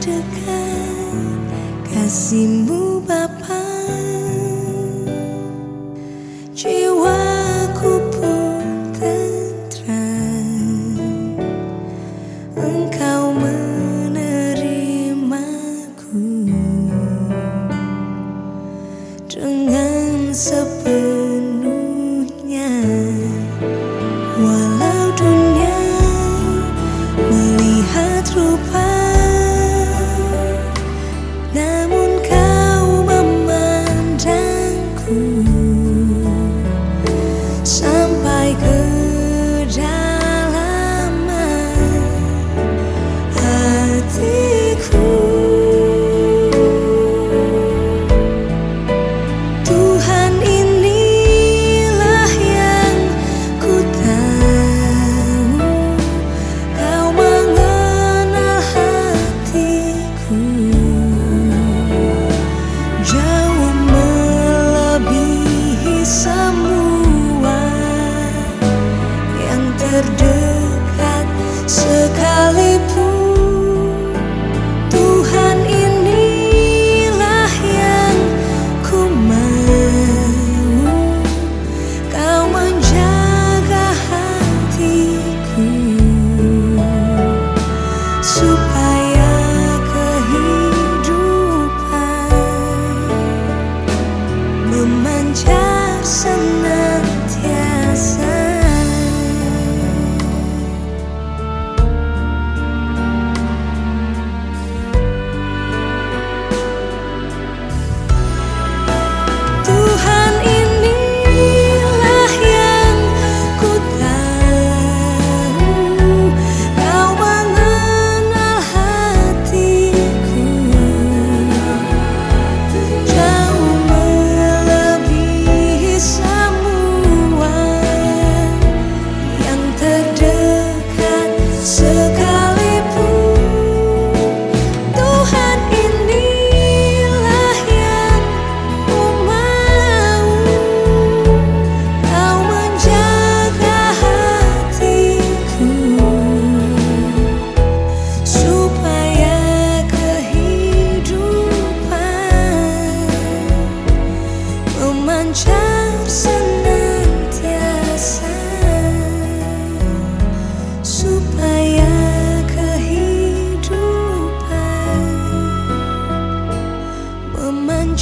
dekat kasihmu Bapa. Jiwaku pun tenang. engkau menerimaku. Dengan sepenuh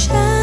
chance.